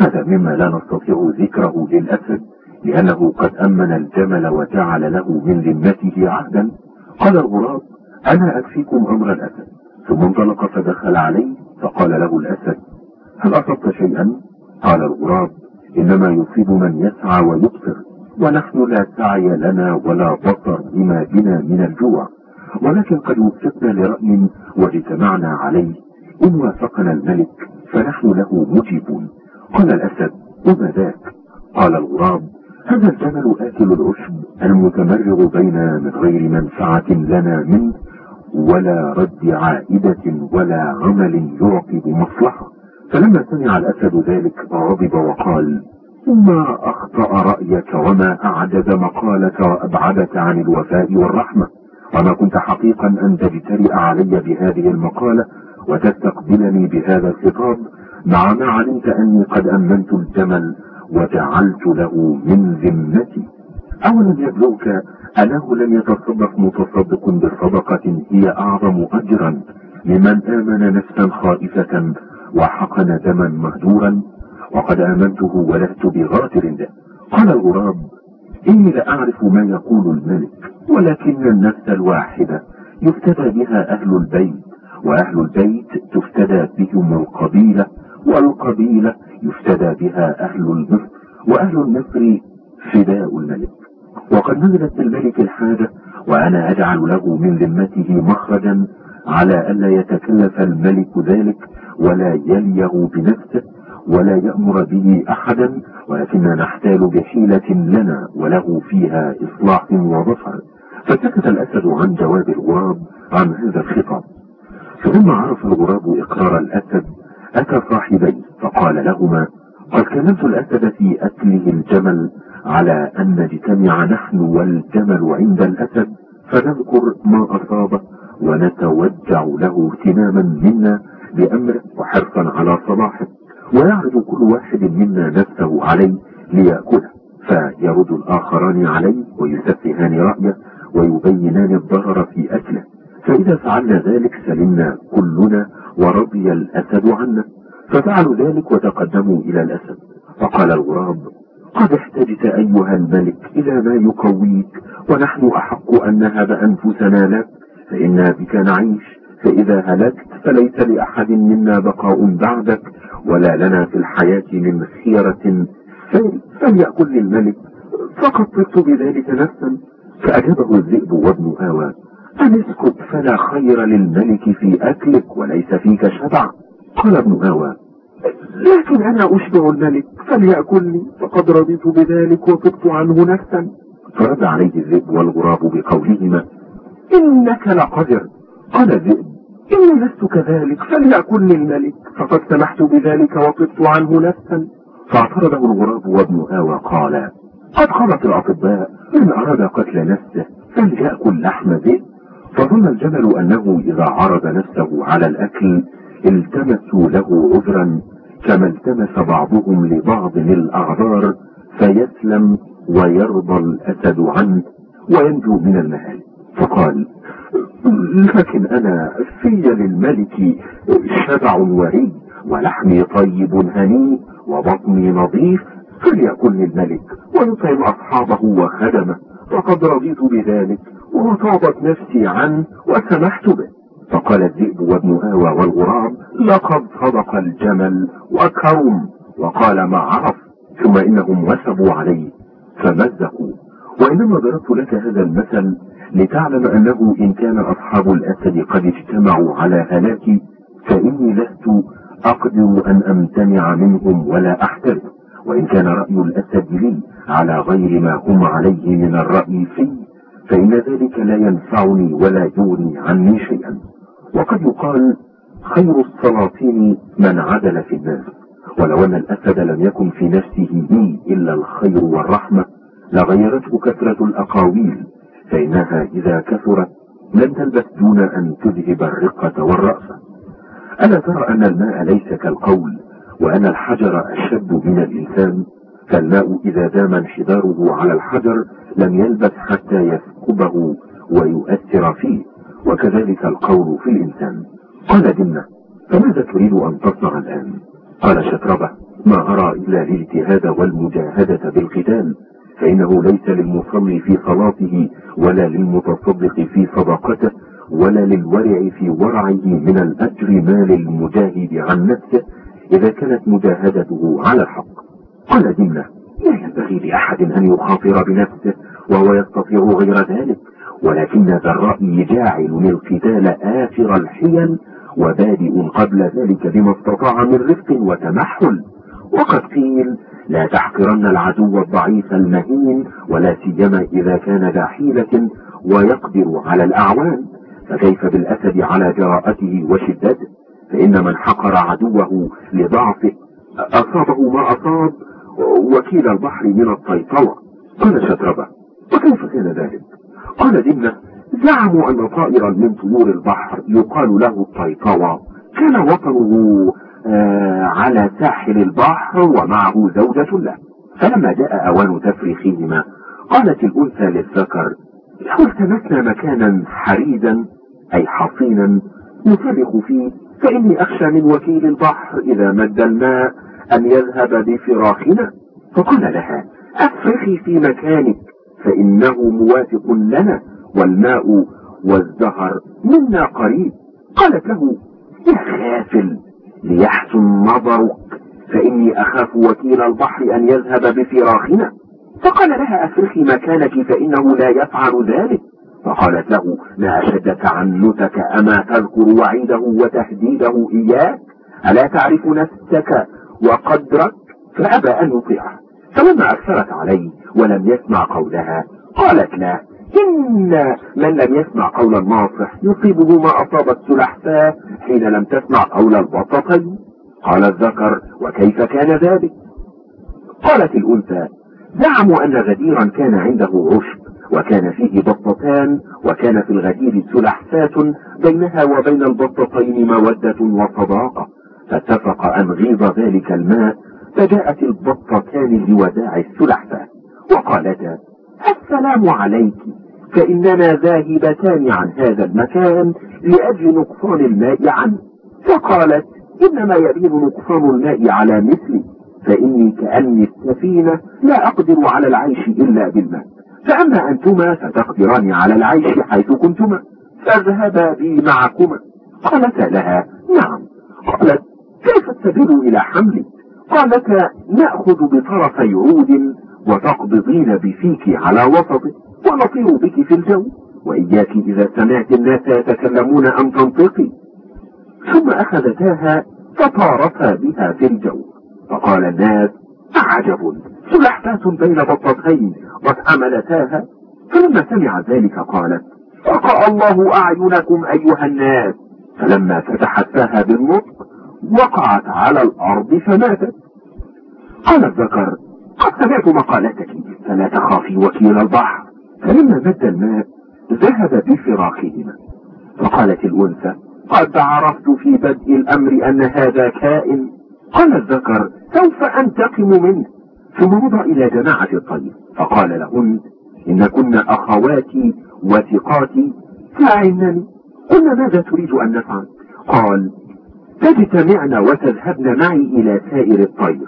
هذا مما لا نستطيع ذكره للأسد لأنه قد أمن الجمل وجعل له من ذمته عهدا. قال الغراب أنا أكفيكم أمر الأسد. ثم انطلق فدخل عليه فقال له الأسد هل أصبت شيئا؟ قال الغراب إنما يصيب من يسعى ويبصر ونحن لا سعي لنا ولا بصر بما بنا من الجوع. ولكن قد وفقنا لرأي واجتمعنا عليه إن وافقنا الملك فنحن له مجيبون. قال الأسد وما ذاك؟ قال الغراب هذا الجمل آكل العشب المتمرغ بين من غير منفعة لنا منه ولا رد عائدة ولا عمل يعقب مصلحة. فلما سمع الأسد ذلك غضب وقال ما أخطأ رأيك وما أعجز مقالك وأبعدك عن الوفاء والرحمة. وما كنت حقيقا أن تجترئ علي بهذه المقالة وتستقبلني بهذا الخطاب مع ما علمت أني قد أمنت الجمل وجعلت له من ذمتي. أولم يبلغك أنه لم يتصدق متصدق بصدقة هي أعظم أجرا لمن آمن نفسا خائفة وحقن دما مهجورا. وقد آمنته ولست بغافر له قال الغراب إني لأعرف ما يقول الملك ولكن النفس الواحدة يفتدى بها أهل البيت وأهل البيت تفتدى بهم القبيلة. والقبيلة يفتدى بها أهل المصر وأهل المصر فداء الملك. وقد نزلت بالملك الحاجة وأنا أجعل له من ذمته مخرجا على ألا يتكلف الملك ذلك ولا يليه بنفسه ولا يأمر به أحدا ولكننا نحتال بحيلة لنا وله فيها إصلاح وظفر. فسكت الأسد عن جواب الغراب عن هذا الخطاب. فلما عرف الغراب إقرار الأسد أتى صاحبيه فقال لهما قد كلمت الأسد في أكله الجمل على أن نجتمع نحن والجمل عند الأسد فنذكر ما أصابه ونتوجع له اهتماما منا بأمره وحرصا على صلاحه ويعرض كل واحد منا نفسه عليه ليأكله فيرد الآخران عليه ويسفهان رأيه ويبينان الضرر في أكله. فإذا فعلنا ذلك سلمنا كلنا ورضي الأسد عنا. ففعلوا ذلك وتقدموا إلى الأسد. فقال الغراب قد احتجت أيها الملك إلى ما يقويك ونحن أحق أن نهب أنفسنا لك. فإنا بك نعيش فإذا هلكت فليس لأحد منا بقاء بعدك ولا لنا في الحياة من خيرة. فليأكل للملك. فقد طبت بذلك نفسا. فأجابه الذئب وابن هاوى أن اسكت فلا خير للملك في أكلك وليس فيك شبع قال ابن هاوى لكن أنا أشبع الملك فليأكلني فقد رضيت بذلك وطبت عنه نفسا. فرد عليه الذئب والغراب بقولهما إنك لقدر. قال الذئب إني لست كذلك فليأكلني الملك فقد سمحت بذلك وطبت عنه نفسا. فاعترضه الغراب وابن هاوى قال قد قالت الأطباء من أراد قتل نفسه فليأكل لحم ذئب فظن الجمل أنه إذا عرض نفسه على الأكل التمسوا له عذرا كما التمس بعضهم لبعض الأعذار فيسلم ويرضى الأسد عنه وينجو من المهال فقال لكن أنا في للملك شبع وري ولحمي طيب هني وبطني نظيف فليكن للملك ويطعم أصحابه وخدمه وقد رضيت بذلك. وطابت نفسي عنه وسمحت به. فقال الذئب وابن هاوى والغراب لقد صدق الجمل وكرم. وقال ما عرف. ثم إنهم وثبوا عليه فمزقوا. وإنما ضربت لك هذا المثل لتعلم أنه إن كان أصحاب الأسد قد اجتمعوا على هلاكي فإني لست أقدر أن أمتنع منهم ولا أحترم. وإن كان رأي الأسد لي على غير ما هم عليه من الرأي في فإن ذلك لا ينفعني ولا يغني عني شيئا. وقد يقال خير السلاطين من عدل في الناس. ولو أن الأسد لم يكن في نفسه لي إلا الخير والرحمة لغيرته كثرة الأقاويل فإنها إذا كثرت لن تلبث دون أن تذهب الرقة والرأفة ألا ترى أن الماء ليس كالقول وأن الحجر أشد من الإنسان؟ فالماء إذا دام انحداره على الحجر لم يلبث حتى يثقبه ويؤثر فيه. وكذلك القول في الإنسان. قال دمنة فماذا تريد أن تصنع الآن؟ قال شتربة ما أرى إلا الاجتهاد والمجاهدة بالقتال فإنه ليس للمصلي في صلاته ولا للمتصدق في صدقته ولا للورع في ورعه من الأجر ما للمجاهد عن نفسه إذا كانت مجاهدته على الحق. قال دمنة لا ينبغي لأحد أن يخاطر بنفسه وهو يستطيع غير ذلك ولكن ذا الرأي جاعل القتال آخر الحيل وبادئ قبل ذلك بما استطاع من رفق وتمحل. وقد قيل لا تحقرن العدو الضعيف المهين ولا سيما إذا كان ذا حيلة ويقدر على الأعوان. فكيف بالأسد على جراءته وشدته؟ فإن من حقر عدوه لضعفه أصابه ما أصاب وكيل البحر من الطيطوة. قال شتربة وكيف كان ذلك؟ قال دمنة زعموا أن طائرا من طيور البحر يقال له الطيطوة. كان وطنه آه على ساحل البحر ومعه زوجة له. فلما جاء أوان تفريخهما قالت الأنثى للذكر لو التمسنا مكانا حريدا أي حصينا نفرخ فيه فإني أخشى من وكيل البحر إذا مد الماء أن يذهب بفراخنا؟ فقال لها أفرخي في مكانك فإنه موافق لنا والماء والزهر منا قريب. قالت له يا غافل ليحسن نظرك فإني أخاف وكيل البحر أن يذهب بفراخنا. فقال لها أفرخي مكانك فإنه لا يفعل ذلك. فقالت له ما أشد تعنتك أما تذكر وعيده وتهديده إياك؟ ألا تعرف نفسك وقدرك فأبى أن يطيعه. فلما أكثرت عليه ولم يسمع قولها قالت له إن من لم يسمع قول الناصح يصيبه ما أصاب السلحفاة حين لم تسمع قول البطتين قال الذكر وكيف كان ذلك؟ قالت الأنثى زعموا أن غديرا كان عنده عشب وكان فيه بطتان وكان في الغدير سلحفاة بينها وبين البطتين مودة وصداقة. فاتفق أن غيظ ذلك الماء فجاءت البطتان لوداع السلحفاة وقالتا السلام عليك فإننا ذاهبتان عن هذا المكان لأجل نقصان الماء عنه فقالت إنما يبين نقصان الماء على مثلي فإني كأني السفينة لا أقدر على العيش إلا بالماء. فأما أنتما فتقدران على العيش حيث كنتما فاذهبا بي معكما. قالتا لها نعم. قالت كيف السبيل إلى حملي قالتا نأخذ بطرفي عود وتقبضين بفيك على وسطه ونطير بك في الجو. وإياك إذا سمعت الناس يتكلمون أن تنطقي. ثم أخذتاها فطارتا بها في الجو. فقال الناس عجب سلحفاة بين بطتين قد حملتاها. فلما سمع ذلك قالت وقع الله أعينكم أيها الناس. فلما فتحت فاها بالنطق وقعت على الأرض فماتت. قال الذكر قد سمعت مقالتك فلا تخافي وكيل البحر. فلما مد الماء ذهب بفراخهما فقالت الأنثى قد عرفت في بدء الأمر أن هذا كائن. قال الذكر سوف أنتقم منه. ثم مضى إلى جماعة الطير. فقال لهن إن كن أخواتي وثقاتي فأعنني. قلنا ماذا تريد أن نفعل؟ قال تجتمعن وتذهبن معي إلى سائر الطير.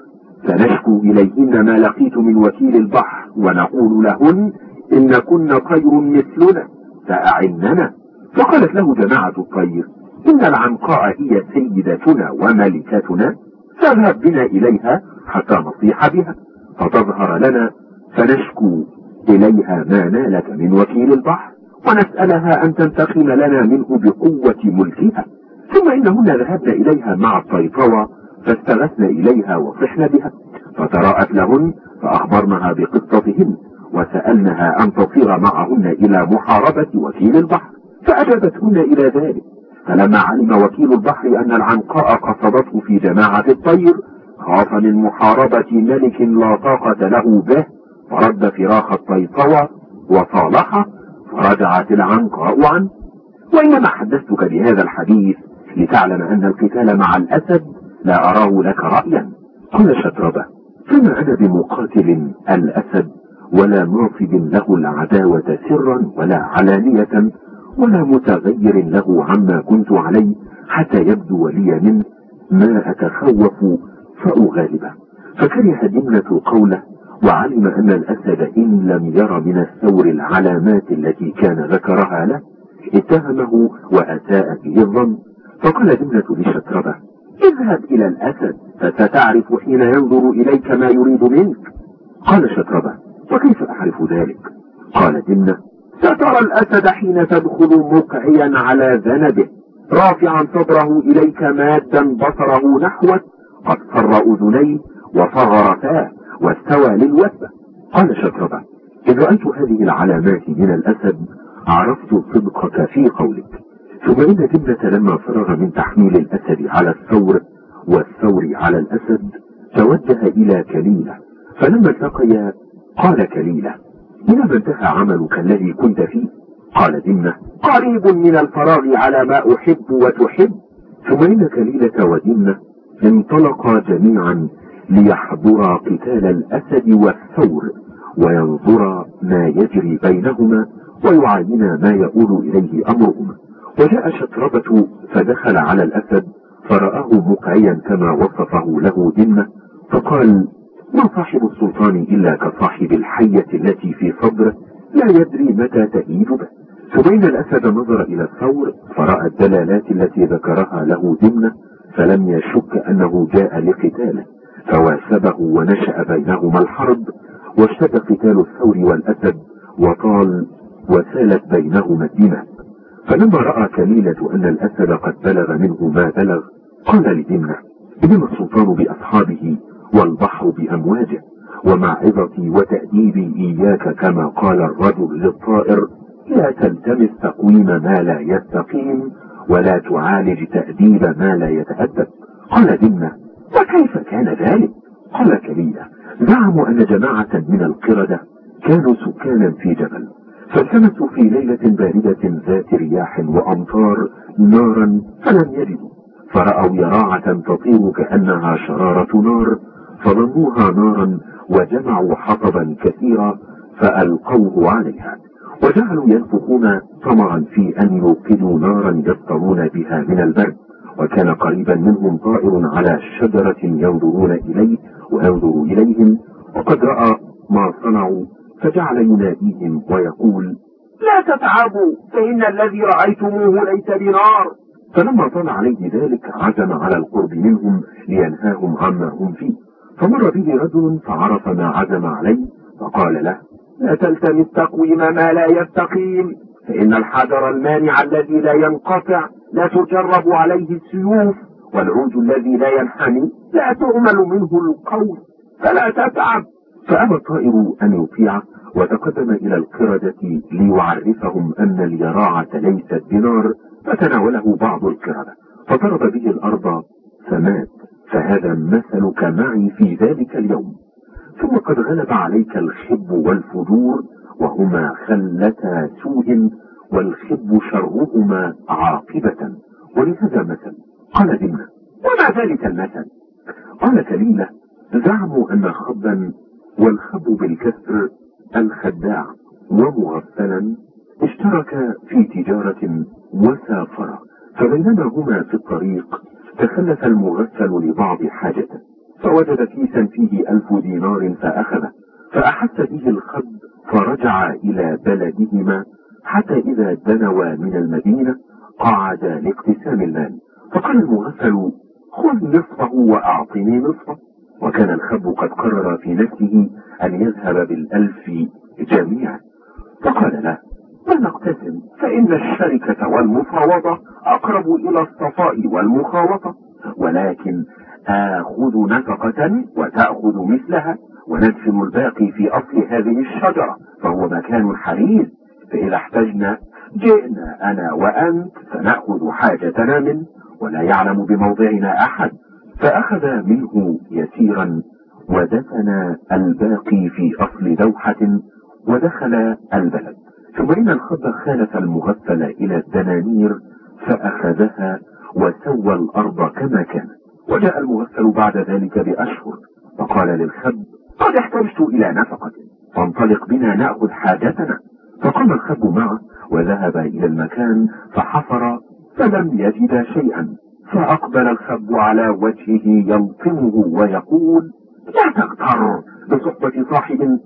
فنشكو إليهن ما لقيت من وكيل البحر ونقول لهن إن كن طير مثلنا فأعننا. فقالت له جماعة الطير إن العنقاء هي سيدتنا وملكتنا فاذهب بنا إليها حتى نصيح بها. فتظهر لنا فنشكو إليها ما نالك من وكيل البحر ونسألها أن تنتقم لنا منه بقوة ملكها. ثم إنهن ذهبن إليها مع الطيطوة فاستغثن إليها وصحن بها فتراءت لهن فأخبرنها بقصتهن وسألنها أن تصير معهن إلى محاربة وكيل البحر فأجابتهن إلى ذلك فلما علم وكيل البحر أن العنقاء قصدته في جماعة الطير خاف من محاربة ملك لا طاقة له به فرد فراخ الطيطوة وصالحه فرجعت العنقاء عنه. وإنما حدثتك بهذا الحديث لتعلم أن القتال مع الأسد لا أراه لك رأيا. قال شتربة فما أنا بمقاتل الأسد ولا ناصب له العداوة سرا ولا علانية ولا متغير له عما كنت عليه حتى يبدو لي منه ما أتخوف فأغالبه. فكره دمنة قوله وعلم أن الأسد إن لم ير من الثور العلامات التي كان ذكرها له اتهمه وأساء به الظن. فقال دمنة لشتربة اذهب إلى الأسد فستعرف حين ينظر إليك ما يريد منك. قال شتربة وكيف أعرف ذلك؟ قال دمنة سترى الأسد حين تدخل مقعيا على ذنبه رافعا صدره إليك مادا بصره نحوك قد فر أذنيه وصغر فاه واستوى للوثبة قال شكربة إن رأيت هذه العلامات من الأسد عرفت صدقك في قولك. ثم إن دمنة لما فرغ من تحميل الأسد على الثور والثور على الأسد توجه إلى كليلة. فلما التقيا قال كليلة إلى ما انتهى عملك الذي كنت فيه؟ قال دمنة قريب من الفراغ على ما أحب وتحب. ثم إن كليلة ودمنة انطلقا جميعا ليحضرا قتال الأسد والثور وينظرا ما يجري بينهما ويعاينا ما يؤول إليه أمرهما. وجاء شتربة فدخل على الأسد فرآه مقعيا كما وصفه له دمة فقال ما صاحب السلطان إلا كصاحب الحية التي في صدره لا يدري متى تهيج به. إن الأسد نظر إلى الثور فرأى الدلالات التي ذكرها له دمنة فلم يشك أنه جاء لقتاله فواسبه ونشأ بينهما الحرب واشتد قتال الثور والأسد وطال وسالت بينهما الدماء. فلما رأى كليلة أن الأسد قد بلغ منه ما بلغ قال لدمنة إنما السلطان بأصحابه والبحر بأمواجه ومعظتي وتأديبي إياك كما قال الرجل للطائر لا تلتمس تقويم ما لا يستقيم ولا تعالج تأديب ما لا يتأدب. قال دمنة وكيف كان ذلك؟ قال كليلة زعموا أن جماعة من القردة كانوا سكانا في جبل. فالتمسوا في ليلة باردة ذات رياح وأمطار نارا فلم يجدوا فرأوا يراعة تطير كأنها شرارة نار فظنوها نارا وجمعوا حطبا كثيرا فألقوه عليها وجعلوا ينفخون طمعا في أن يوقدوا نارا يفطرون بها من البرد وكان قريبا منهم طائر على شجرة ينظرون إليه وينظر إليهم وقد رأى ما صنعوا فجعل يناديهم ويقول لا تتعبوا فإن الذي رأيتموه ليس بنار. فلما طال عليه ذلك عزم على القرب منهم لينهاهم عما هم فيه. فمر به رجل فعرف ما عزم عليه فقال له لا تلتمس تقويم ما لا يستقيم. فإن الحجر المانع الذي لا ينقطع لا تجرب عليه السيوف والعود الذي لا ينحني لا تؤمل منه القول. فلا تتعب فأبى الطائر أن يطيع وتقدم إلى القردة ليعرفهم أن اليراعة ليست بنار فتناوله بعض القردة فضرب به الأرض فمات. فهذا مثلك معي في ذلك اليوم. ثم قد غلب عليك الخب والفجور وهما خلتا سوء والخب شرهما عاقبة. ولهذا مثل؟ قال دمنة وما ذلك المثل؟ قال كليلة زعموا أن خبا والخب بالكسر الخداع ومغفلا اشترك في تجارة وسافر. فبينما هما في الطريق تخلف المغفل لبعض حاجته فوجد كيسا فيه ألف دينار فأخذه فأحس به الخب فرجع إلى بلدهما حتى إذا دنوا من المدينة قعد لاقتسام المال. فقال المغفل خذ نصفه وأعطني نصفه. وكان الخب قد قرر في نفسه أن يذهب بالألف جميعا. فقال له لا نقتسم؟ فإن الشركة والمفاوضة أقرب إلى الصفاء والمخاوطة ولكن آخذ نفقة وتأخذ مثلها وندفن الباقي في أصل هذه الشجرة فهو مكان حريز فإذا احتجنا جئنا أنا وأنت فنأخذ حاجتنا منه ولا يعلم بموضعنا أحد. فأخذ منه يسيرا ودفن الباقي في أصل دوحة ودخل البلد. ثم إن الخب خالف المغفل إلى الدنانير فأخذها وسوى الأرض كما كانت وجاء المغفل بعد ذلك بأشهر فقال للخب قد احتجت إلى نفقة فانطلق بنا نأخذ حاجتنا. فقام الخب معه وذهب إلى المكان فحفر فلم يجد شيئا. فأقبل الخب على وجهه يلطمه ويقول لا تغتر بصحبة صاحب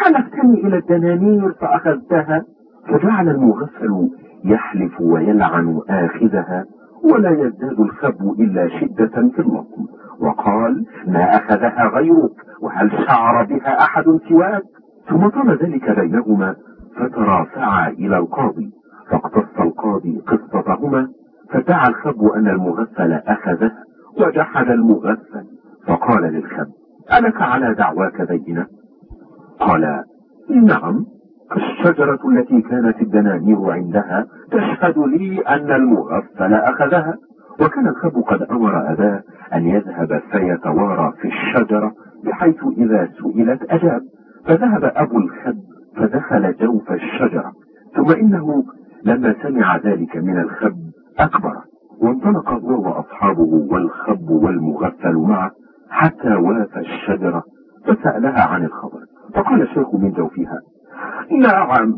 حلفتني إلى الدنانير فأخذتها فجعل المغفل يحلف ويلعن آخذها ولا يزداد الخب إلا شدة في اللطم وقال ما أخذها غيرك وهل شعر بها أحد سواك؟ ثم طال ذلك بينهما فترافعا إلى القاضي فاقتص القاضي قصتهما فدعا الخب أن المغفل أخذه وجحد المغفل فقال للخب ألك على دعواك بينة؟ قال نعم الشجرة التي كانت الدنانير عندها تشهد لي أن المغفل أخذها. وكان الخب قد أمر أباه أن يذهب فيتوارى في الشجرة بحيث إذا سئلت أجاب. فذهب أبو الخب فدخل جوف الشجرة ثم إنه لما سمع ذلك من الخب أكبر. وانطلق هو وأصحابه والخب والمغفل معه حتى وافى الشجرة فسألها عن الخبر. فقال الشيخ من جوفها نعم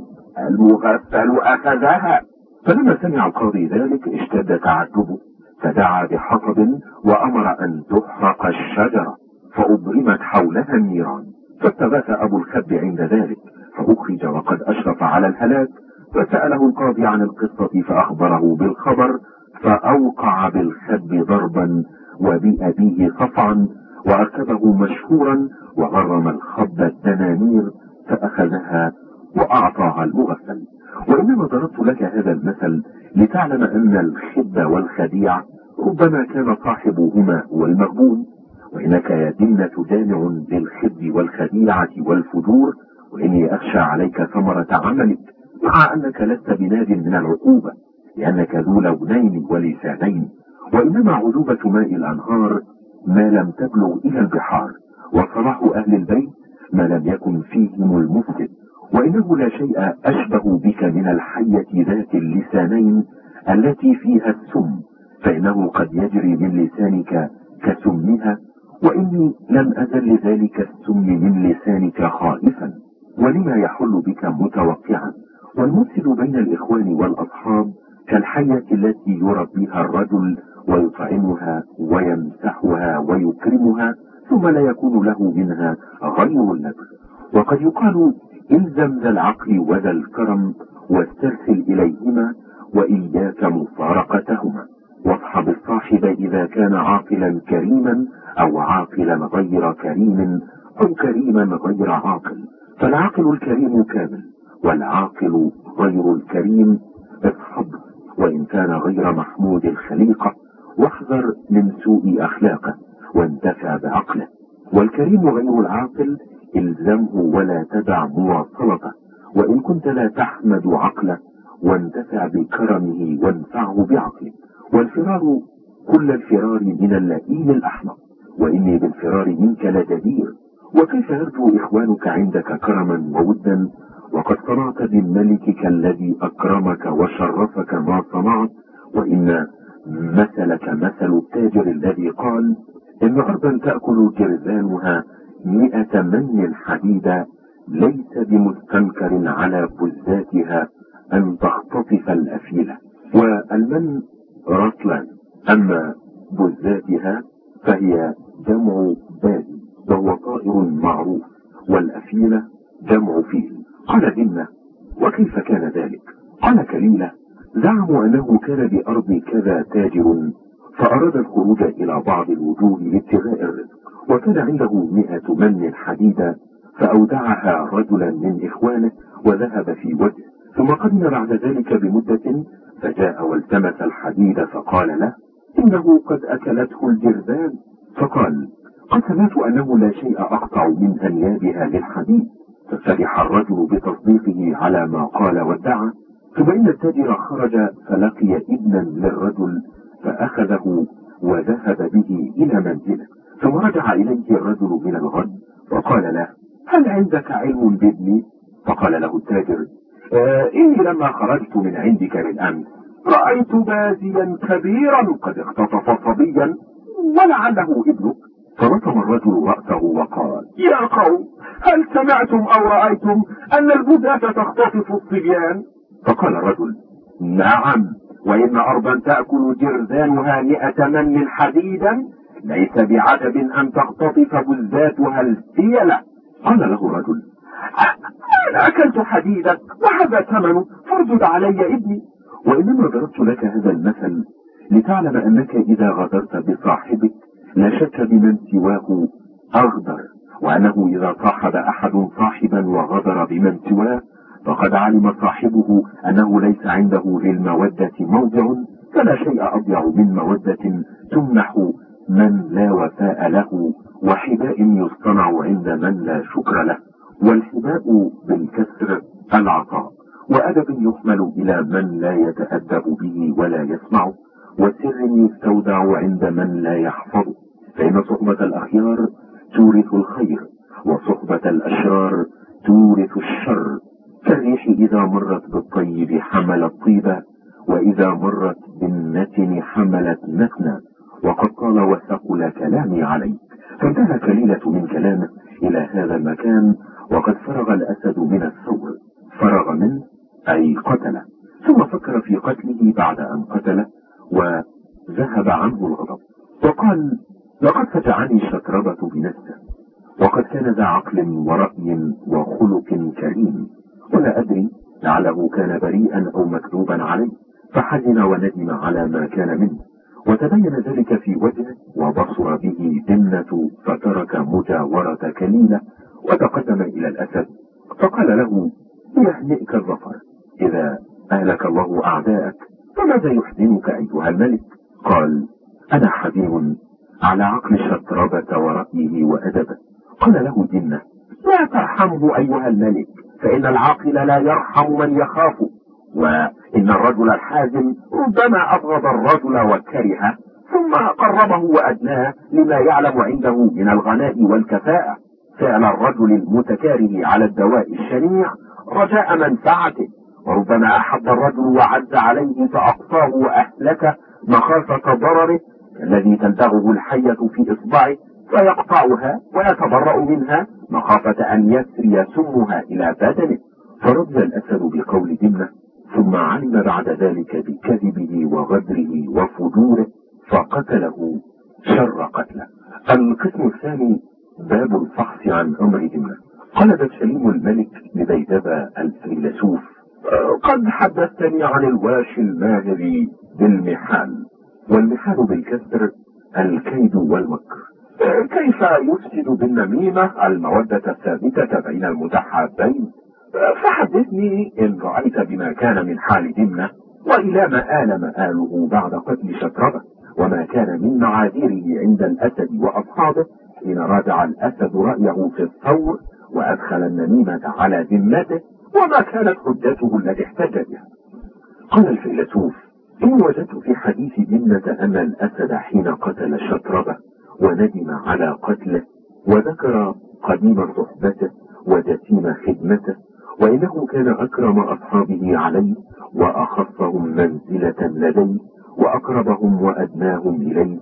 المغفل أخذها. فلما سمع القاضي ذلك اشتد تعجبه فدعا بحطب وأمر أن تحرق الشجرة فأبرمت حولها النيران فاستغاث أبو الخب عند ذلك فأخرج وقد أشرف على الهلاك فسأله القاضي عن القصة فأخبره بالخبر فأوقع بالخب ضربا وبأبيه صفعا وأركبه مشهورا وغرم الخب الدنانير فأخذها وأعطاها المغفل وإنما ضربت لك هذا المثل لتعلم أن الخب والخديع ربما كان صاحبهما هو المغبون. وإنك يا دمنة جامع للخب والخديعة والفجور وإني أخشى عليك ثمرة عملك. أنك لست بناد من العقوبة لأنك ذو لونين ولسانين وإنما عذوبة ماء الأنهار ما لم تبلغ إلى البحار وصلاح أهل البيت ما لم يكن فيهم المفسد وإنه لا شيء أشبه بك من الحية ذات اللسانين التي فيها السم فإنه قد يجري من لسانك كسمها وإني لم أزل لذلك السم من لسانك خائفا ولما يحل بك متوقعا. والمفسد بين الإخوان والأصحاب كالحية التي يربيها الرجل ويطعمها ويمسحها ويكرمها ثم لا يكون له منها غير اللبس وقد يقال إلزم ذا العقل وذا الكرم واسترسل إليهما وإياك مفارقتهما. واصحب الصاحب إذا كان عاقلا كريما أو عاقلا غير كريم أو كريما غير عاقل فالعاقل الكريم كامل. والعاقل غير الكريم اصحب وإن كان غير محمود الخليقة واحذر من سوء أخلاقه وانتفع بعقله. والكريم غير العاقل إلزمه ولا تدع مواصلته وإن كنت لا تحمد عقله وانتفع بكرمه وانفعه بعقله. والفرار كل الفرار من اللئيم الأحمق وإني بالفرار منك لجدير وكيف يرجو إخوانك عندك كرما وودا؟ وقد صنعت بملكك الذي أكرمك وشرفك ما صنعت وإن مثلك مثل التاجر الذي قال إن أرضا تأكل جرذانها مئة من حديدا ليس بمستنكر على بزاتها أن تختطف الأفيلة والمن رطلا أما بزاتها فهي جمع بادي وهو طائر معروف والأفيلة جمع فيل. قال ذمة وكيف كان ذلك؟ قال كليلة زعموا أنه كان بأرض كذا تاجر فأراد الخروج إلى بعض الوجوه لابتغاء الرزق وكان عنده مئة من حديدة فأودعها رجلا من إخوانه وذهب في وجه. ثم قدم بعد ذلك بمدة فجاء والتمس الحديد فقال له إنه قد أكلته الجرذان. فقال قد سمعت أنه لا شيء أقطع من أنيابها للحديد. ففرح الرجل بتصديقه على ما قال وادعى. ثم إن التاجر خرج فلقي ابنا للرجل فأخذه وذهب به إلى منزله. ثم رجع إليه الرجل من الغد وقال له هل عندك علم بابني؟ فقال له التاجر آه إني لما خرجت من عندك بالأمس رأيت بازيا كبيرا قد اختطف صبيا ولعله ابنك. فرطم الرجل رأسه وقال يا قوم هل سمعتم أو رأيتم أن البداة تختطف الصبيان؟ فقال الرجل نعم وإن أرضا تأكل جرذانها مئة من حديدا ليس بعجب أن تختطف بزاتها السيلة قال له رجل أنا أكلت حديدك وهذا ثمنه فاردد علي ابني. وإنما ضربت لك هذا المثل لتعلم أنك إذا غدرت بصاحبك لا شك بمن سواه أغدر وأنه إذا صاحب أحد صاحبا وغدر بمن سواه فقد علم صاحبه أنه ليس عنده للمودة موضع فلا شيء أضيع من مودة تمنح من لا وفاء له وحباء يصطنع عند من لا شكر له والحباء بالكسر العطاء وأدب يحمل إلى من لا يتأدب به ولا يسمع وسر يستودع عند من لا يحفظ. فإن صحبة الأخيار تورث الخير وصحبة الأشرار تورث الشر. كالريح إذا مرت بالطيب حملت طيبا وإذا مرت بالنتن حملت نتنا وقد طال وثقل كلامي عليك. فانتهى كليلة من كلامه إلى هذا المكان وقد فرغ الأسد من الثور. فرغ منه أي قتله. ثم فكر في قتله بعد أن قتله وذهب عنه الغضب. وقال لقد فتعني الشكربة بنفسه وقد كان ذا عقل ورأي وخلق كريم. ولا أدري لعله كان بريئا أو مكذوبا عليه فحزن وندم على ما كان منه. وتبين ذلك في وجهه وبصر به جنة فترك مجاورة كليلة وتقدم إلى الأسد فقال له يهنئك الظفر إذا أهلك الله أعداءك فماذا يحزنك أيها الملك قال أنا حزين على عقل الشطربة ورأيه وأدبه قال له جنة لا ترحمه أيها الملك فإن يرحم من يخاف. وإن الرجل الحازم ربما أبغض الرجل وكرهه ثم قربه وأدناه لما يعلم عنده من الغناء والكفاءة. فعل الرجل المتكاره على الدواء الشنيع رجاء منفعته. وربما أحب الرجل وعز عليه فأقصاه وأهلك مخافة ضرره الذي تلدغه الحية في إصبعه فيقطعها ويتبرأ منها مخافة أن يسري سمها إلى بدنه. فرد الأسد بقول دمنة ثم علم بعد ذلك بكذبه وغدره وفجوره فقتله شر قتله. القسم الثاني باب الفحص عن أمر دمنة. قال سليم الملك لبيدبا الفيلسوف. قد حدثتني عن الواشي الماهر بالمحال. والمحال بالكسر الكيد والمكر كيف يفسد بالنميمة المودة الثابتة بين المتحابين؟ فحدثني إن رأيت بما كان من حال دمنة وإلى ما آل مآله بعد قتل شطربة وما كان من معاذيره عند الأسد وأصحابه حين راجع الأسد رأيه في الثور وأدخل النميمة على ذمته وما كانت حجته التي احتج بها. قال الفيلسوف إن وجدت في حديث دمنة أن الأسد حين قتل شطربة وندم على قتله وذكر قديم صحبته وجسيم خدمته وإنه كان أكرم أصحابه عليه وأخصهم منزلة لديه وأقربهم وأدناهم إليه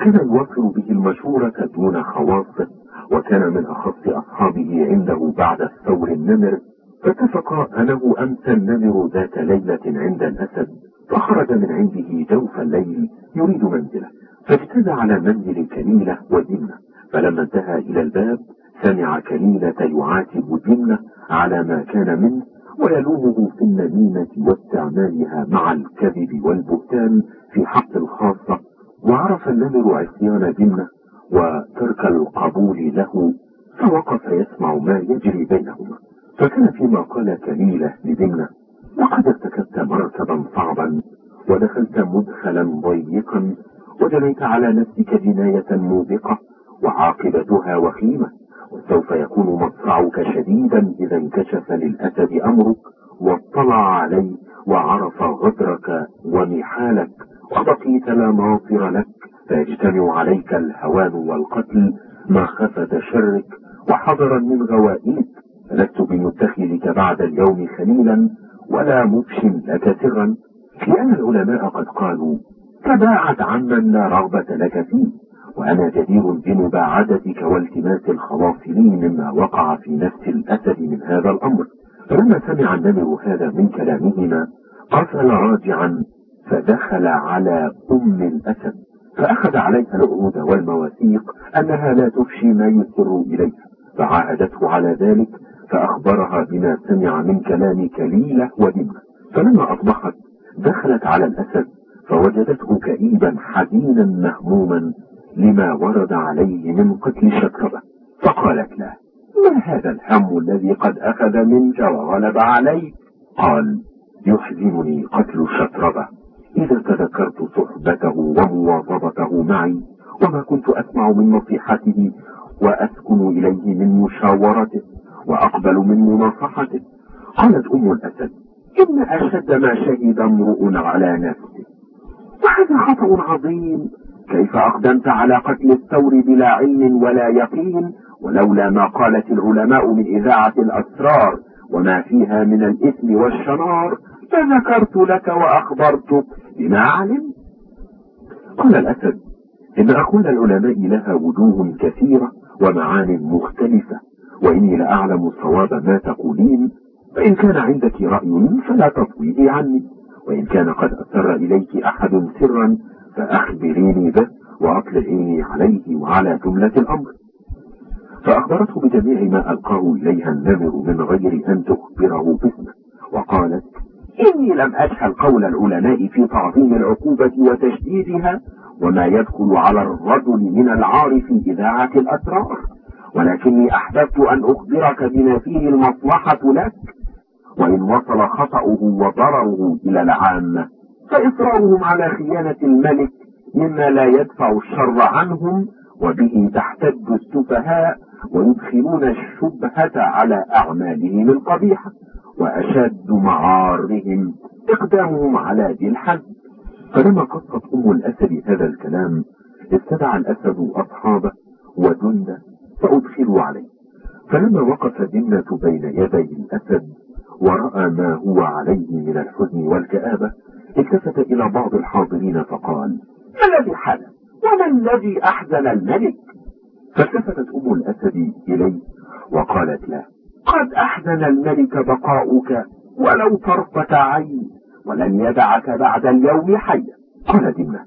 كان يوفر به المشورة دون خواصه وكان من أخص أصحابه عنده بعد الثور النمر. فاتفق أنه أمسى النمر ذات ليلة عند الأسد فخرج من عنده جوف الليل يريد منزله. فاجتمع على منزل كليلة ودمنة فلما انتهى إلى الباب سمع كليلة يعاتب دمنة على ما كان منه ويلومه في النميمة واستعمالها مع الكذب والبهتان في حق الخاصة وعرف النمر عصيان دمنة وترك القبول له فوقف يسمع ما يجري بينهما. فكان فيما قال كليلة لدمنة لقد ارتكبت مركبا صعبا ودخلت مدخلا ضيقا وجنيت على نفسك جناية موبقة وعاقبتها وخيمة. وسوف يكون مصرعك شديدا إذا انكشف للأسد أمرك واطلع عليه وعرف غدرك ومحالك وبقيت لا ناصر لك فيجتمع عليك الهوان والقتل مخافة شرك وحذرا من غوائلك فلست بمتخذك بعد اليوم خليلا ولا مفش لك سرا لأن العلماء قد قالوا تباعد عمن لا رغبة لك فيه. وأنا جدير بمباعدتك والتماس الخلاص لي مما وقع في نفس الأسد من هذا الأمر. فلما سمع النمر هذا من كلامهما. قفل راجعا فدخل على أم الأسد. فأخذ عليها العهود والمواثيق أنها لا تفشي ما يسر إليها. فعاهدته على ذلك فأخبرها بما سمع من كلام كليلة ودمة. فلما أصبحت دخلت على الأسد فوجدته كئيبا حزينا مهموما. لما ورد عليه من قتل شكربة فقالت له ما هذا الهم الذي قد أخذ منك وغلب عليك قال يحزنني قتل شطربة. إذا تذكرت صحبته ومواظبته معي وما كنت أسمع من نصيحته وأسكن إليه من مشاورته وأقبل من مناصحته. قالت أم الأسد إن أشد ما شهد امرؤ على نفسه. وهذا خطأ عظيم. كيف أقدمت على قتل الثور بلا علم ولا يقين؟ ولولا ما قالت العلماء من إذاعة الأسرار وما فيها من الإثم والشرار فذكرت لك وأخبرتك بما علمت. قال الأسد إن أقول العلماء لها وجوه كثيرة ومعان مختلفة وإني لأعلم صواب ما تقولين. فإن كان عندك رأي فلا تطويه عني وإن كان قد أسر إليك أحد سرا فأخبريني به وأطلعيني عليه وعلى جملة الأمر. فأخبرته بجميع ما ألقاه إليها النمر من غير أن تخبره باسمه وقالت إني لم أجهل قول العلماء في تعظيم العقوبة وتشديدها وما يدخل على الرجل من العار في إذاعة الأسرار ولكني أحببت أن أخبرك بما فيه المصلحة لك وإن وصل خطأه وضرره إلى العامة. فإصرارهم على خيانة الملك مما لا يدفع الشر عنهم وبه تحتج السفهاء ويدخلون الشبهة على أعمالهم القبيحة وأشد معارهم إقدامهم على ذي الحد. فلما قصت أم الأسد هذا الكلام استدعى الأسد أصحابه وجنده فأدخلوا عليه. فلما وقف جنة بين يدي الأسد ورأى ما هو عليه من الحزن والكآبة التفت إلى بعض الحاضرين فقال ما الذي حدث؟ وما الذي أحزن الملك؟ فالتفتت أم الأسد إليه وقالت له قد أحزن الملك بقاؤك ولو طرفة عين ولن يدعك بعد اليوم حيا. قال دمة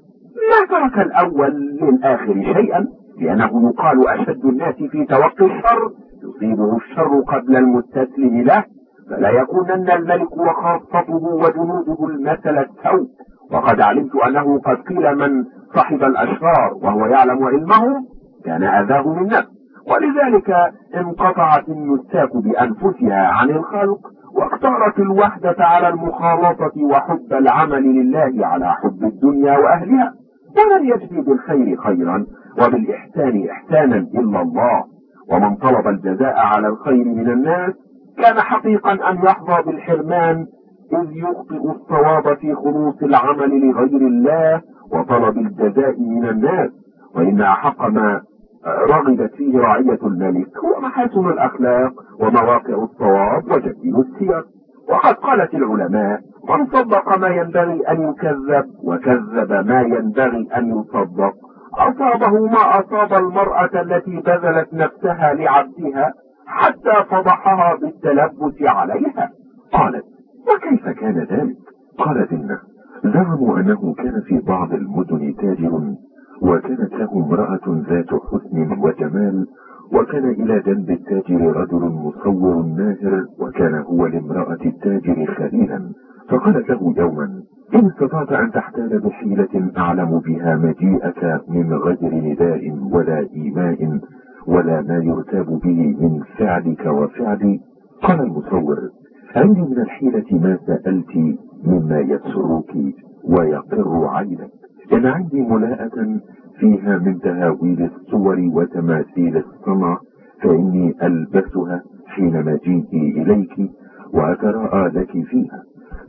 ما ترك الأول للآخر شيئا؟ لأنه يقال أشد الناس في توقي الشر يصيبه الشر قبل المستسلم له. فلا يكونن الملك وخاصته وجنوده المثل السوء وقد علمت أنه قد قيل من صحب الأشرار وهو يعلم علمهم كان أذاه من نفسه ولذلك انقطعت النساك بأنفسها عن الخلق واختارت الوحدة على المخالطة وحب العمل لله على حب الدنيا وأهلها. ومن يجزي بالخير خيرا وبالإحسان إحسانا إلا الله. ومن طلب الجزاء على الخير من الناس كان حقيقا أن يحظى بالحرمان إذ يخطئ الصواب في خلوص العمل لغير الله وطلب الجزاء من الناس وإن أحق ما رغبت فيه رعية الملك هو محاسن الأخلاق ومواقع الصواب وجديد السير وقد قالت العلماء من صدق ما ينبغي أن يكذب وكذب ما ينبغي أن يصدق. أصابه ما أصاب المرأة التي بذلت نفسها لعبدها حتى فضحها بالتلبس عليها. قالت وكيف كان ذلك؟ قالت إنه زعموا أنه كان في بعض المدن تاجر وكانت له امرأة ذات حسن وجمال وكان إلى جنب التاجر رجل مصور ماهر وكان هو لامرأة التاجر خليلا. فقالت له يوما إن استطعت أن تحتال بحيلة أعلم بها مجيئك من غير نداء ولا إيماء ولا ما يرتاب به من فعلك وفعلي قال المصور. عندي من الحيلة ما سألت مما يسرك ويقر عينك. إن عندي ملاءة فيها من تهاويل الصور وتماثيل الصنع فإني ألبسها حين مجيئي إليك وأتراءى لك فيها.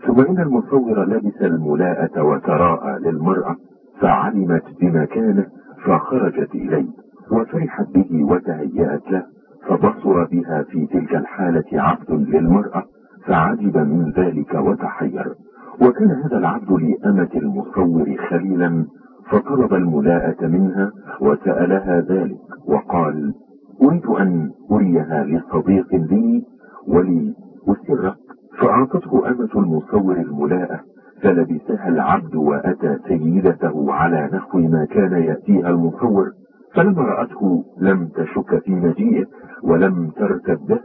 ثم إن المصور لبس الملاءة وتراءى للمرأة فعلمت بمكانه فخرجت إليه. وفرحت به وتهيأت له فبصر بها في تلك الحالة عبد للمرأة فعجب من ذلك وتحير. وكان هذا العبد لأمة المصور خليلا فطلب الملاءة منها وسألها ذلك وقال أريد أن أريها لصديق لي ولي أسرك فأعطته أمة المصور الملاءة فلبسها العبد وأتى سيدته على نحو ما كان يأتيها المصور. فلما رأته لم تشك في مجيئه ولم ترتب به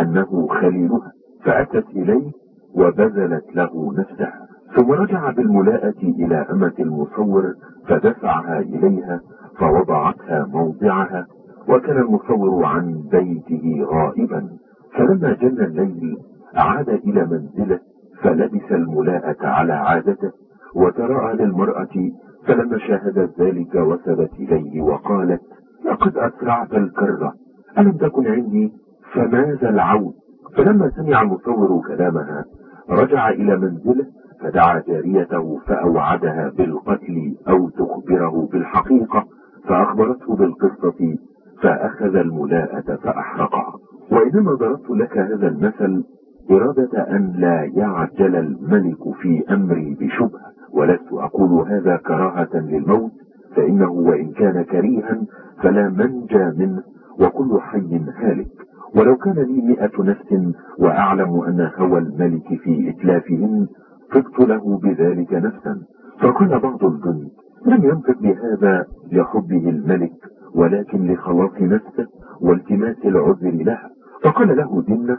أنه خليلها فأتت إليه وبذلت له نفسها. ثم رجع بالملاءة إلى أمة المصور فدفعها إليها فوضعتها موضعها وكان المصور عن بيته غائبا. فلما جن الليل عاد إلى منزله فلبس الملاءة على عادته وتراءى للمرأة فلما شاهدت ذلك وثبت إليه وقالت لقد أسرعت الكرة. ألم تكن عندي؟ فماذا العود فلما سمع المصور كلامها رجع إلى منزله فدعا جاريته فأوعدها بالقتل أو تخبره بالحقيقة فأخبرته بالقصة فأخذ الملاءة فأحرقها. وإنما ضربت لك هذا المثل إرادة أن لا يعجل الملك في أمري بشبهة. ولست أقول هذا كراهة للموت فإنه وإن كان كريها فلا منجى منه وكل حي هالك. ولو كان لي مئة نفس وأعلم أن هوى الملك في إتلافهن طبت له بذلك نفسا. فقال بعض الجند لم ينطق بهذا لحبه الملك ولكن لخلاص نفسه والتماس العذر لها فقال له دمنة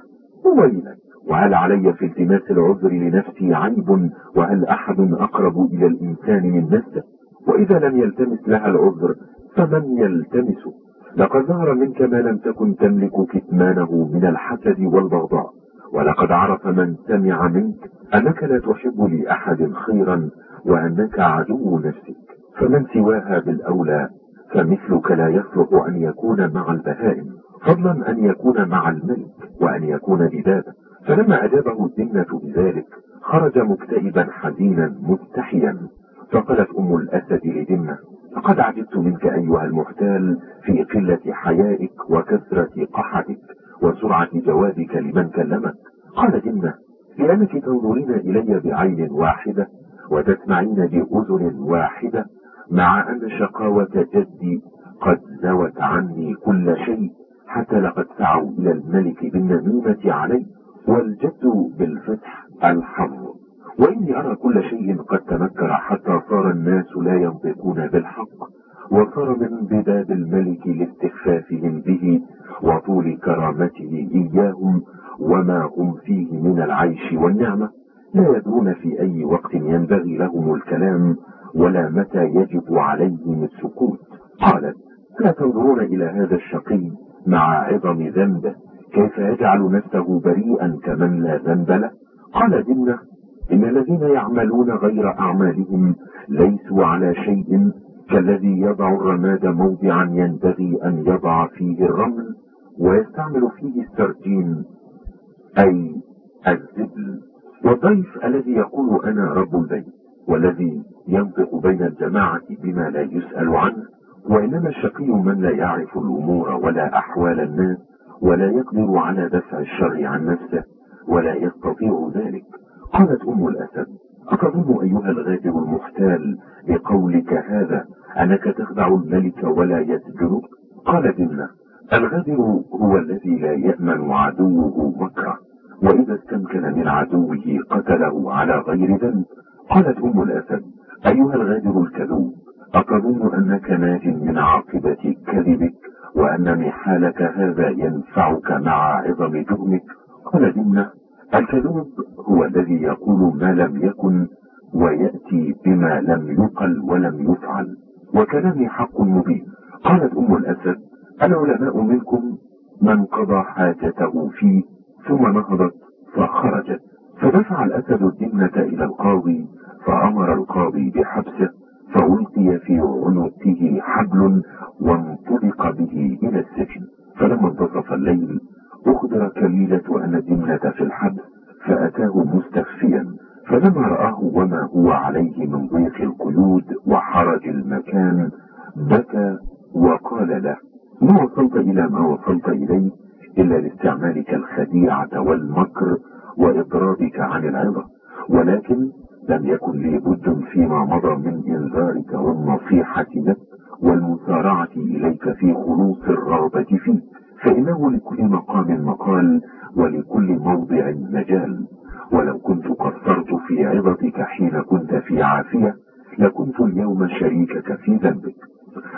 ويلك وهل علي في التماس العذر لنفسي عيب وهل أحد أقرب إلى الإنسان من نفسه؟ وإذا لم يلتمس لها العذر فمن يلتمسه لقد ظهر منك ما لم تكن تملك كتمانه من الحسد والبغضاء. ولقد عرف من سمع منك أنك لا تحب لأحد خيرا وأنك عدو نفسك. فمن سواها بالأولى؟ فمثلك لا يصلح أن يكون مع البهائم. فضلا أن يكون مع الملك وأن يكون بدابة فلما أجابه الدنة بذلك خرج مكتئبا حزينا مستحيا فقالت أم الأسد لدمة لقد عجبت منك أيها المحتال في قلة حيائك وكثرة قحتك وسرعة جوابك لمن كلمك. قال دمة لأنك تنظرين إلي بعين واحدة وتسمعين بأذن واحدة مع أن شقاوة جدي قد زوت عني كل شيء حتى لقد سعوا إلى الملك بالنميمة علي والجد بالفتح الحظ. وإني أرى كل شيء قد تنكر حتى صار الناس لا ينطقون بالحق وصار من بداد الملك لاستخفافهم به وطول كرامته إياهم وما هم فيه من العيش والنعمة. لا يدرون في أي وقت ينبغي لهم الكلام ولا متى يجب عليهم السكوت. قالت لا تنظرون إلى هذا الشقي مع عظم ذنبه كيف يجعل نفسه بريئا كمن لا ذنب له؟ قال دمنة إن الذين يعملون غير أعمالهم ليسوا على شيء كالذي يضع الرماد موضعا ينبغي أن يضع فيه الرمل ويستعمل فيه السردين أي الزبل والضيف الذي يقول أنا رب البيت والذي ينطق بين الجماعة بما لا يسأل عنه وإنما الشقي من لا يعرف الأمور ولا أحوال الناس ولا يقدر على دفع الشر عن نفسه ولا يستطيع ذلك. قالت أم الأسد أتظن أيها الغادر المحتال بقولك هذا؟ أنك تخدع الملك ولا يسجنك؟ قال دمنة الغادر هو الذي لا يأمن عدوه مكره وإذا استمكن من عدوه قتله على غير ذنب. قالت أم الأسد أيها الغادر الكذوب أتظن أنك ناج من عاقبة كذبك وأن محالك هذا ينفعك مع عظم جرمك. قال دمنة الكذوب هو الذي يقول ما لم يكن ويأتي بما لم يقل ولم يفعل. وكلامي حق مبين. قالت أم الأسد العلماء منكم من قضى حاجته فيه ثم نهضت فخرجت فدفع الأسد الدمنة إلى القاضي فأمر القاضي بحبسه فألقي في عنقه حبل وانطلق به إلى السجن فلما انتصف الليل أخبر كميلة أن الدمنة في الحبس فأتاه مستخفيا فلما رآه وما هو عليه من ضيق القيود وحرج المكان بكى وقال له ما وصلت إلى ما وصلت إليه إلا لاستعمالك الخديعة والمكر وإضرابك عن العظة ولكن لم يكن لي بد فيما مضى من إنذارك والنصيحة لك والمسارعة إليك في خلوص الرغبة فيك فإنه لكل مقام مقال ولكل موضع مجال ولو كنت قصرت في عظتك حين كنت في عافية لكنت اليوم شريكك في ذنبك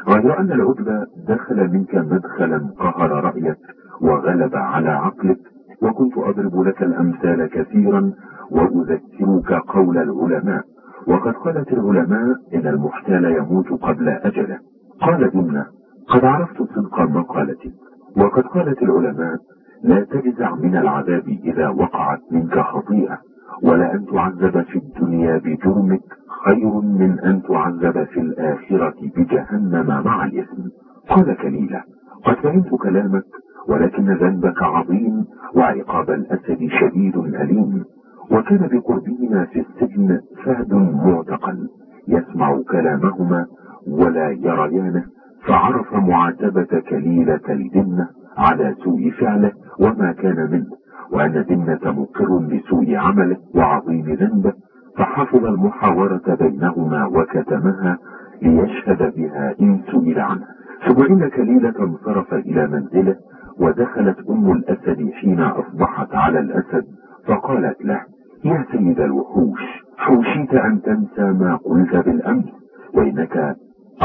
غير أن العتبة دخل منك مدخلا قهر رأيك وغلب على عقلك وكنت أضرب لك الأمثال كثيرا وأذكرك قول العلماء وقد قالت العلماء إن المحتال يموت قبل أجله قال دمنة قد عرفت صدق مقالتي وقد قالت العلماء لا تجزع من العذاب إذا وقعت منك خطيئة. ولا أن تعذب في الدنيا بجرمك خير من أن تعذب في الآخرة بجهنم مع الإثم. قال كليلة قد فهمت كلامك ولكن ذنبك عظيم وعقاب الأسد شديد أليم. وكان بقربهما في السجن فهد معتقل يسمع كلامهما ولا يريانه فعرف معاتبة كليلة الجنة على سوء فعله وما كان منه. وأن دمنة مقر بسوء عمله وعظيم ذنبه فحفظ المحاورة بينهما وكتمها ليشهد بها إن سئل عنها ثم إن كليلة انصرف إلى منزله ودخلت أم الأسد حين أصبحت على الأسد فقالت له يا سيد الوحوش حوشيت أن تنسى ما قلت بالأمس وإنك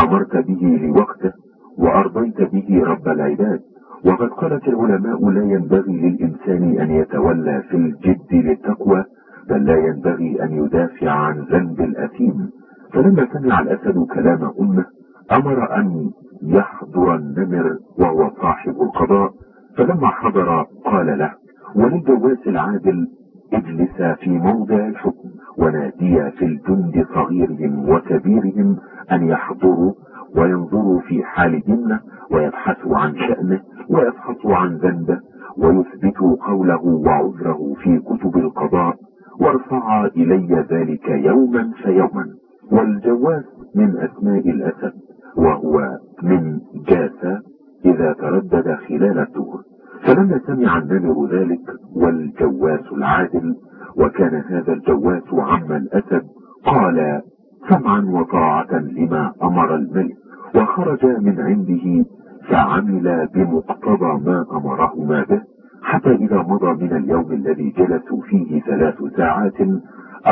أمرت به لوقته وأرضيت به رب العباد. وقد قالت العلماء لا ينبغي للإنسان أن يتولى في الجد للتقوى بل لا ينبغي أن يدافع عن ذنب الأثيم. فلما سمع الأسد كلام أمه أمر أن يحضر النمر وهو صاحب القضاء. فلما حضر قال له وللجواس العادل اجلسا في موضع الحكم وناديا في الجند صغيرهم وكبيرهم أن يحضروا وينظروا في حال دينه ويبحثوا عن شأنه ويبحثوا عن ذنبه ويثبتوا قوله وعذره في كتب القضاء وارفعا إلي ذلك يوما فيوما والجواز من أسماء الأسد وهو من جاس إذا تردد خلال الدور فلما سمع النمر ذلك والجواس العادل وكان هذا الجواس عم الأسد قال سمعا وطاعة لما أمر الملك وخرج من عنده فعمل بمقتضى ما أمرهما به حتى إذا مضى من اليوم الذي جلسوا فيه ثلاث ساعات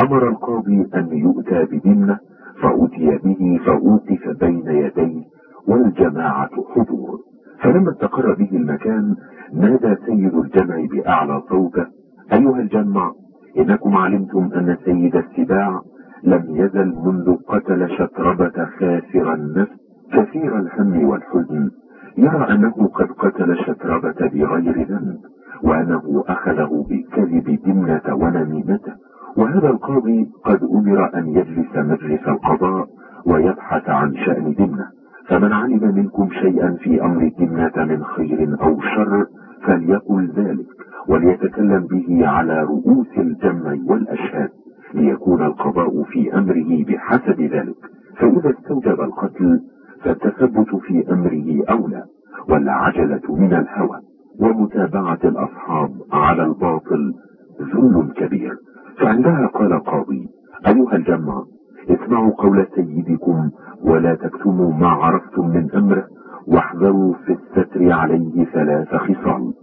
أمر القاضي أن يؤتى بدمنة فأتي به فأوقف بين يديه والجماعة حضور. فلما استقر به المكان نادى سيد الجمع بأعلى صوته أيها الجمع إنكم علمتم أن سيد السباع لم يزل منذ قتل شتربة خاسر النفس كثير الهم والحزن. يرى أنه قد قتل شتربة بغير ذنب وأنه أخذه بكذب دمنة ونميمته وهذا القاضي قد أمر أن يجلس مجلس القضاء ويبحث عن شأن دمنة فمن علم منكم شيئا في أمر دمنة من خير أو شر فليقل ذلك وليتكلم به على رؤوس الجمع والأشهاد ليكون القضاء في أمره بحسب ذلك. فإذا استوجب القتل فالتثبت في أمره أولى والعجلة من الهوى ومتابعة الأصحاب على الباطل ذل كبير. فعندها قال قاضي أيها الجمع اسمعوا قول سيدكم ولا تكتموا ما عرفتم من أمره واحذروا في الستر عليه ثلاث خصال.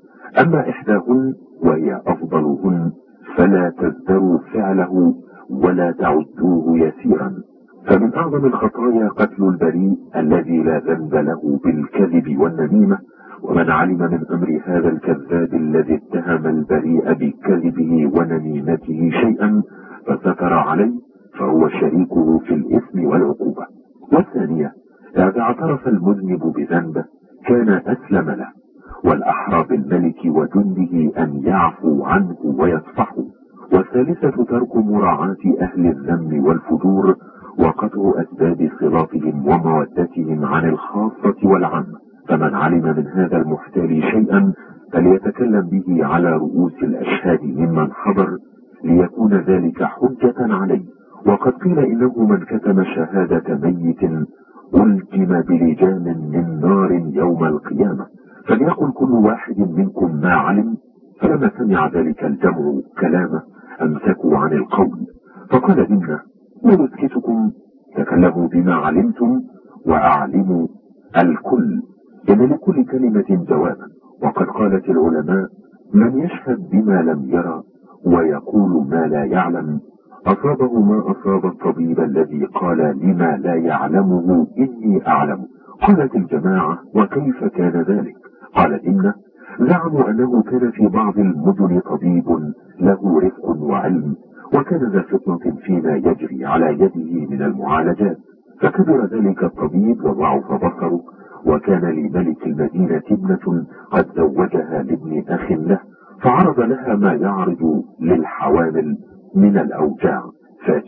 أما إحداهن وهي أفضلهن فلا تزدروا فعله ولا تعدوه يسيرا. فمن أعظم الخطايا قتل البريء الذي لا ذنب له بالكذب والنميمة ومن علم من أمر هذا الكذاب الذي اتهم البريء بكذبه ونميمته شيئا فستر عليه فهو شريكه في الإثم والعقوبة. والثانية إذا اعترف المذنب بذنبه كان أسلم له والأحرى بالملك وجنده أن يعفوا عنه ويصفحوا والثالثة ترك مراعاة أهل الذنب والفجور وقطع أسباب صلاتهم ومودتهم عن الخاصة والعامة فمن علم من هذا المحتال شيئا فليتكلم به على رؤوس الأشهاد ممن حضر ليكون ذلك حجة عليه. وقد قيل إنه من كتم شهادة ميت ألجم بلجام من نار يوم القيامة. فليقل كل واحد منكم ما علم. فلما سمع ذلك الجمع كلامه أمسكوا عن القول. فقال إنا ونسكتكم تكلموا بما علمتم وأعلموا الكل. إن لكل كلمة جوابا وقد قالت العلماء من يشهد بما لم يرى ويقول ما لا يعلم أصابه ما أصاب الطبيب الذي قال لما لا يعلمه إني أعلم. قالت الجماعة وكيف كان ذلك؟ قال إن زعموا أنه كان في بعض المدن طبيب له رفق وعلم وكان ذا فطنة فيما يجري على يده من المعالجات فكبر ذلك الطبيب وضعف بصره وكان لملك المدينة ابنة قد زوجها لابن أخ له فعرض لها ما يعرض للحوامل من الأوجاع فجيء